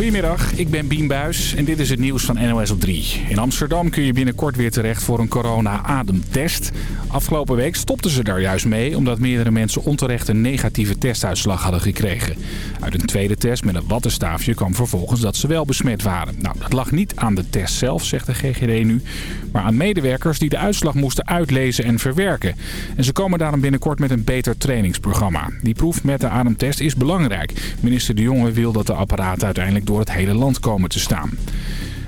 Goedemiddag, ik ben Bien Buis en dit is het nieuws van NOS op 3. In Amsterdam kun je binnenkort weer terecht voor een corona-ademtest. Afgelopen week stopten ze daar juist mee... omdat meerdere mensen onterecht een negatieve testuitslag hadden gekregen. Uit een tweede test met een wattenstaafje kwam vervolgens dat ze wel besmet waren. Nou, dat lag niet aan de test zelf, zegt de GGD nu... maar aan medewerkers die de uitslag moesten uitlezen en verwerken. En ze komen daarom binnenkort met een beter trainingsprogramma. Die proef met de ademtest is belangrijk. Minister De Jonge wil dat de apparaten uiteindelijk door het hele land komen te staan.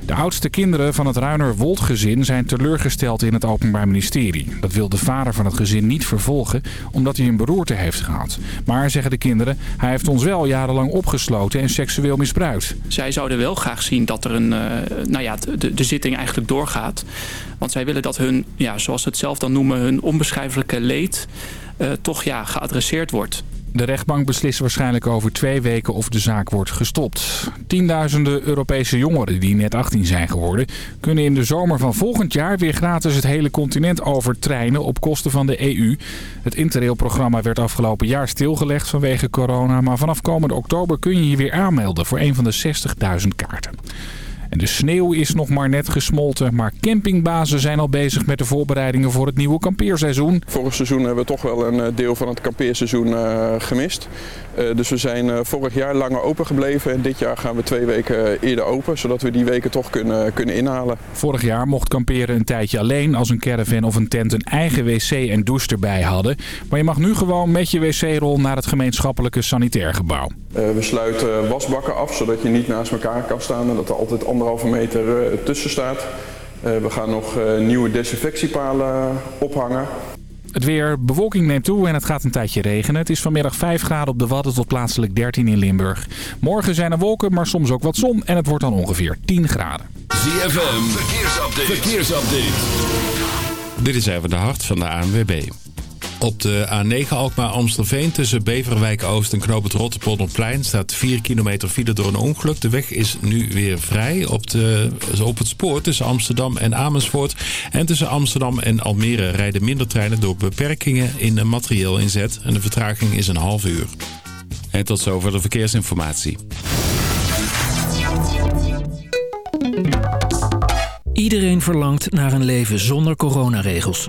De oudste kinderen van het Ruiner-Wold-gezin zijn teleurgesteld in het Openbaar Ministerie. Dat wil de vader van het gezin niet vervolgen, omdat hij een beroerte heeft gehad. Maar, zeggen de kinderen, hij heeft ons wel jarenlang opgesloten en seksueel misbruikt. Zij zouden wel graag zien dat er een, uh, nou ja, de, de zitting eigenlijk doorgaat. Want zij willen dat hun, ja, zoals ze het zelf dan noemen, hun onbeschrijfelijke leed... Uh, toch ja, geadresseerd wordt. De rechtbank beslist waarschijnlijk over twee weken of de zaak wordt gestopt. Tienduizenden Europese jongeren die net 18 zijn geworden... kunnen in de zomer van volgend jaar weer gratis het hele continent overtreinen op kosten van de EU. Het Interrail-programma werd afgelopen jaar stilgelegd vanwege corona... maar vanaf komende oktober kun je je weer aanmelden voor een van de 60.000 kaarten. En de sneeuw is nog maar net gesmolten, maar campingbazen zijn al bezig met de voorbereidingen voor het nieuwe kampeerseizoen. Vorig seizoen hebben we toch wel een deel van het kampeerseizoen uh, gemist. Uh, dus we zijn uh, vorig jaar langer open gebleven en dit jaar gaan we twee weken eerder open, zodat we die weken toch kunnen, kunnen inhalen. Vorig jaar mocht kamperen een tijdje alleen als een caravan of een tent een eigen wc en douche erbij hadden. Maar je mag nu gewoon met je wc-rol naar het gemeenschappelijke sanitair gebouw. we sluiten wasbakken af, zodat je niet naast elkaar kan staan en dat er altijd anderhalve meter tussen staat. we gaan nog nieuwe desinfectiepalen ophangen. Het weer, bewolking neemt toe en het gaat een tijdje regenen. Het is vanmiddag 5 graden op de Wadden tot plaatselijk 13 in Limburg. Morgen zijn er wolken, maar soms ook wat zon en het wordt dan ongeveer 10 graden. ZFM, verkeersupdate. verkeersupdate. Dit is even de hart van de ANWB. Op de A9 Alkmaar-Amstelveen tussen Beverwijk-Oost en Knoop het Rotterpolderplein staat 4 kilometer file door een ongeluk. De weg is nu weer vrij op, de, op het spoor tussen Amsterdam en Amersfoort. En tussen Amsterdam en Almere rijden minder treinen door beperkingen in materieel inzet. En de vertraging is een half uur. En tot zover de verkeersinformatie. Iedereen verlangt naar een leven zonder coronaregels.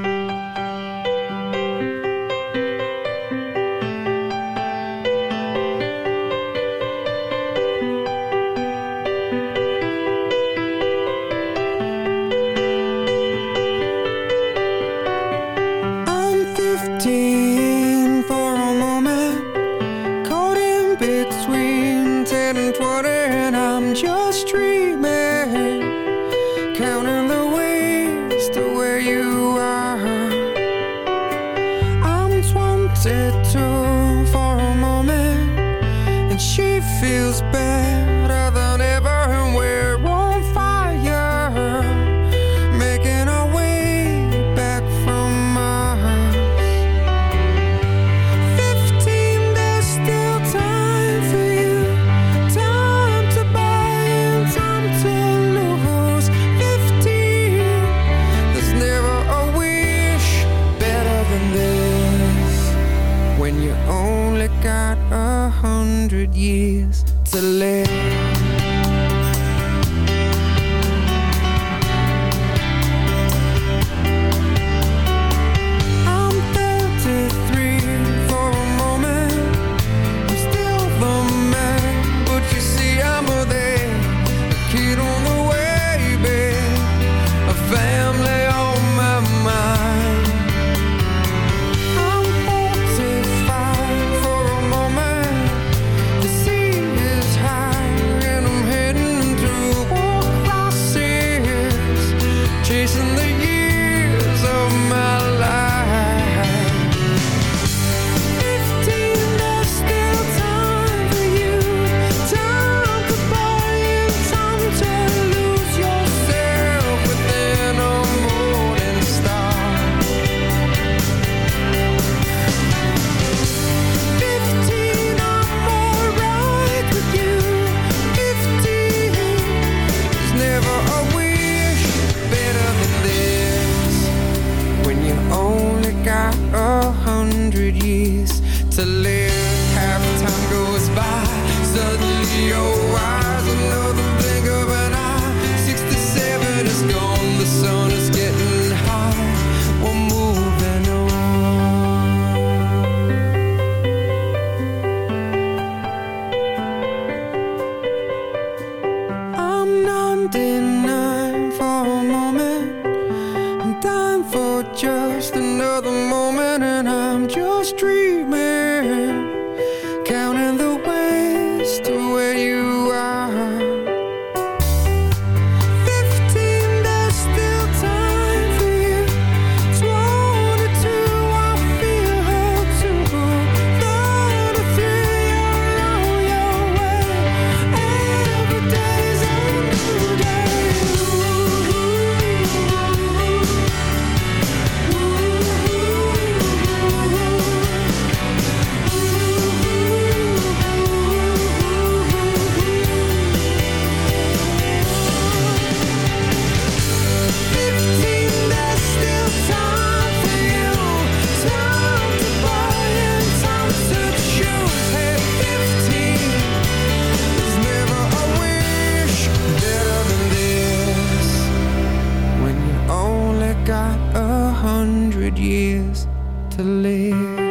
Sometimes it comes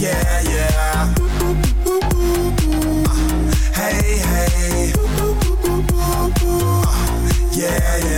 yeah, yeah. Uh, hey, hey. Uh, yeah, yeah.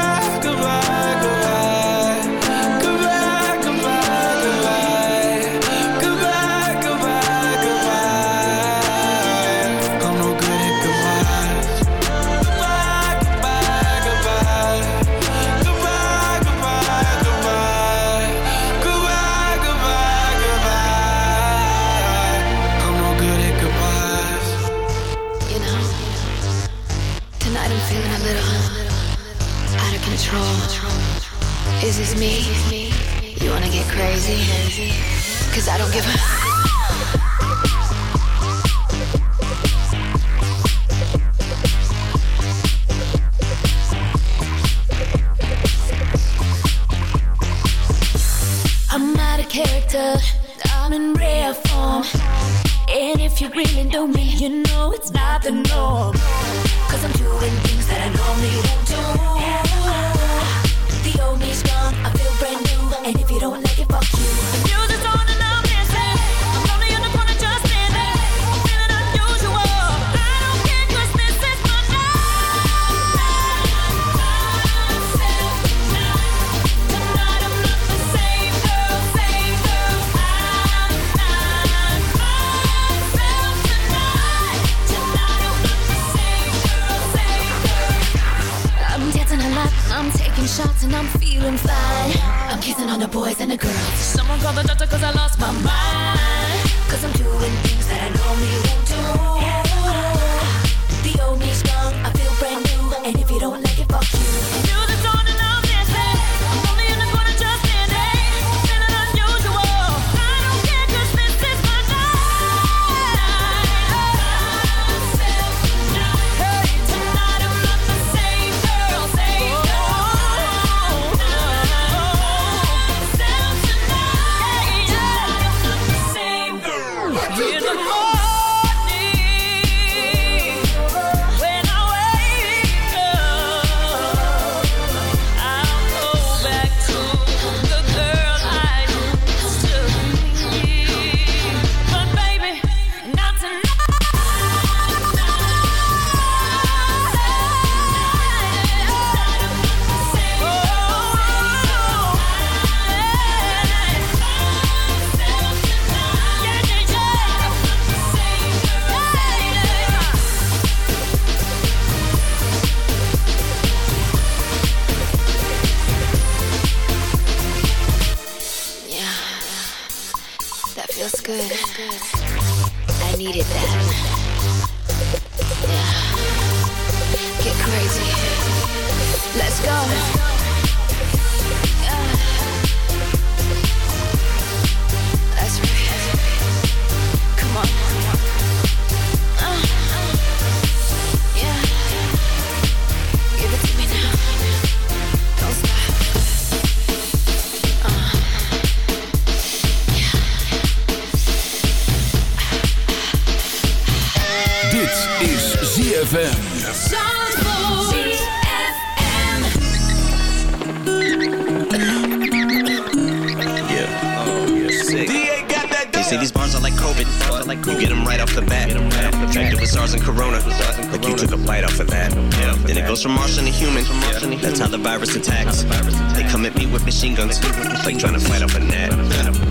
cause I don't give a. You get them right off the bat. Infected with SARS and Corona. Like you took a bite off of that. Then it goes from Martian to human. That's how the virus attacks. They come at me with machine guns. Like trying to fight off a net.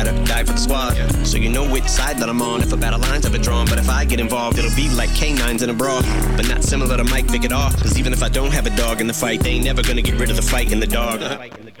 die for the squad. So you know which side that I'm on if a battle line's ever drawn. But if I get involved, it'll be like canines in a brawl. But not similar to Mike Vick at all. Cause even if I don't have a dog in the fight, they ain't never gonna get rid of the fight in the dog.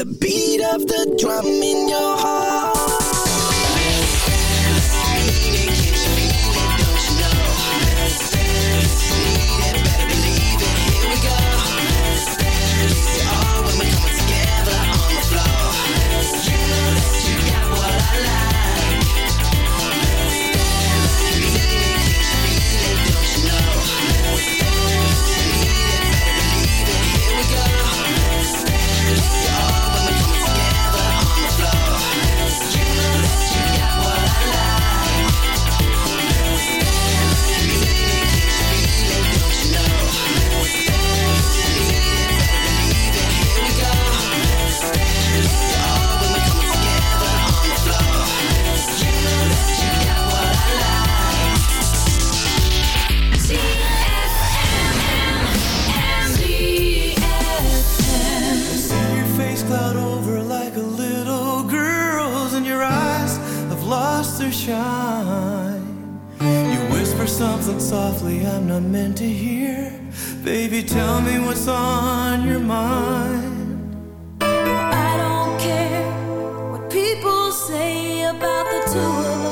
The beat of the drum Whisper something softly I'm not meant to hear. Baby, tell me what's on your mind. I don't care what people say about the two of us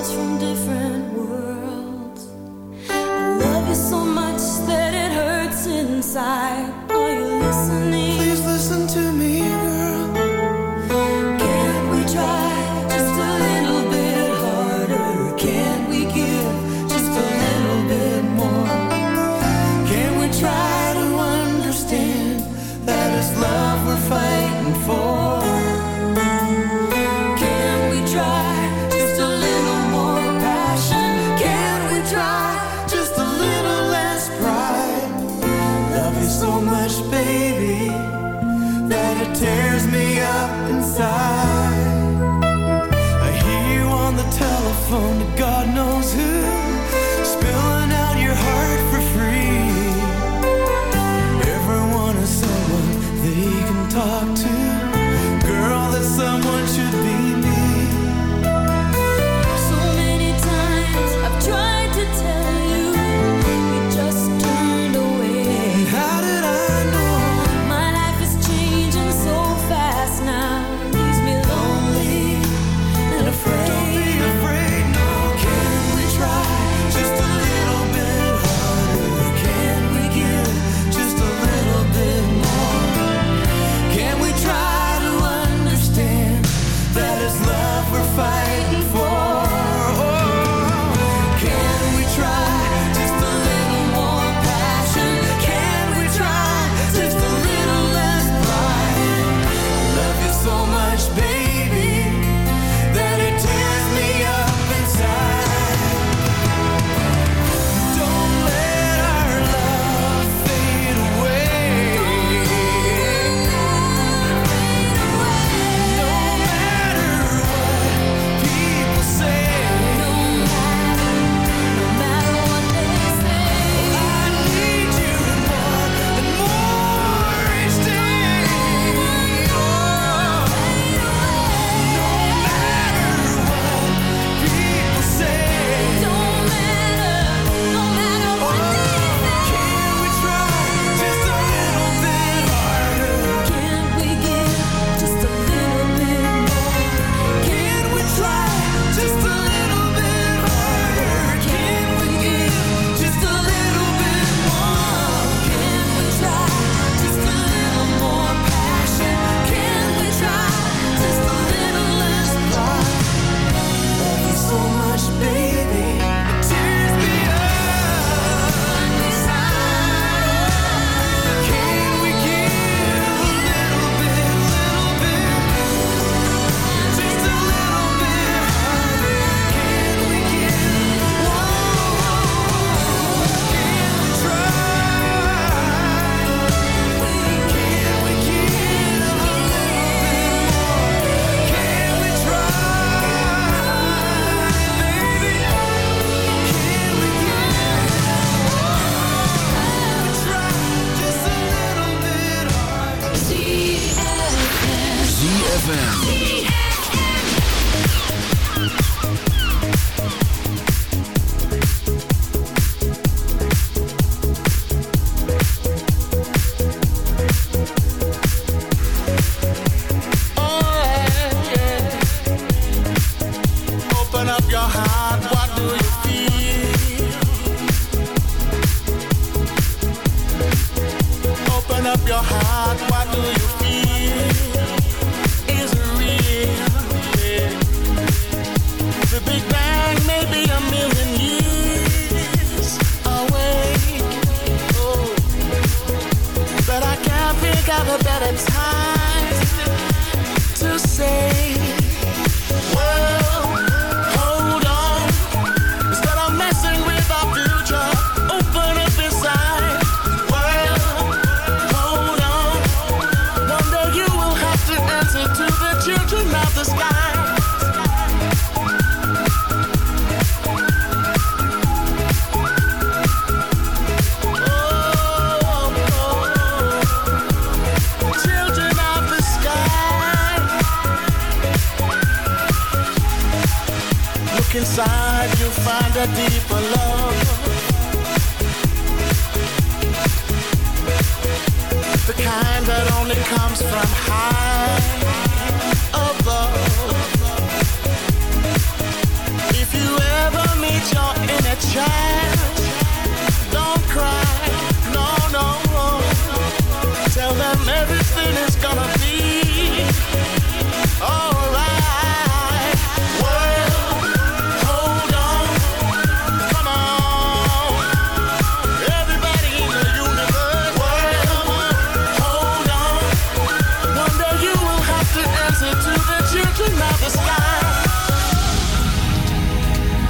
answer to the children of the sky.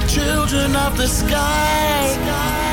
Children of the sky.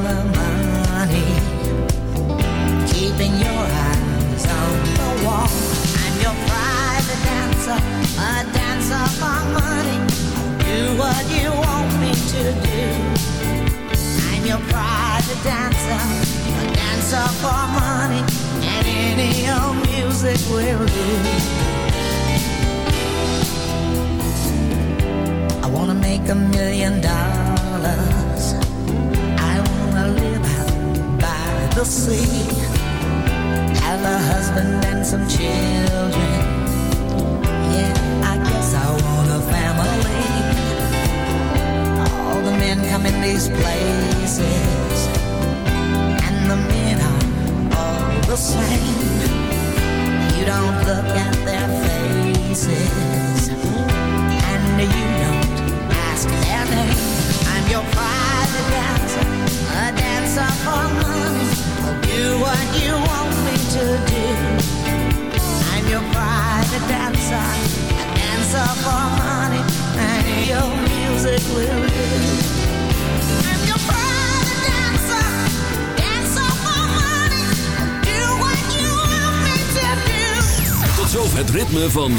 lama